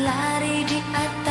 Lari di atas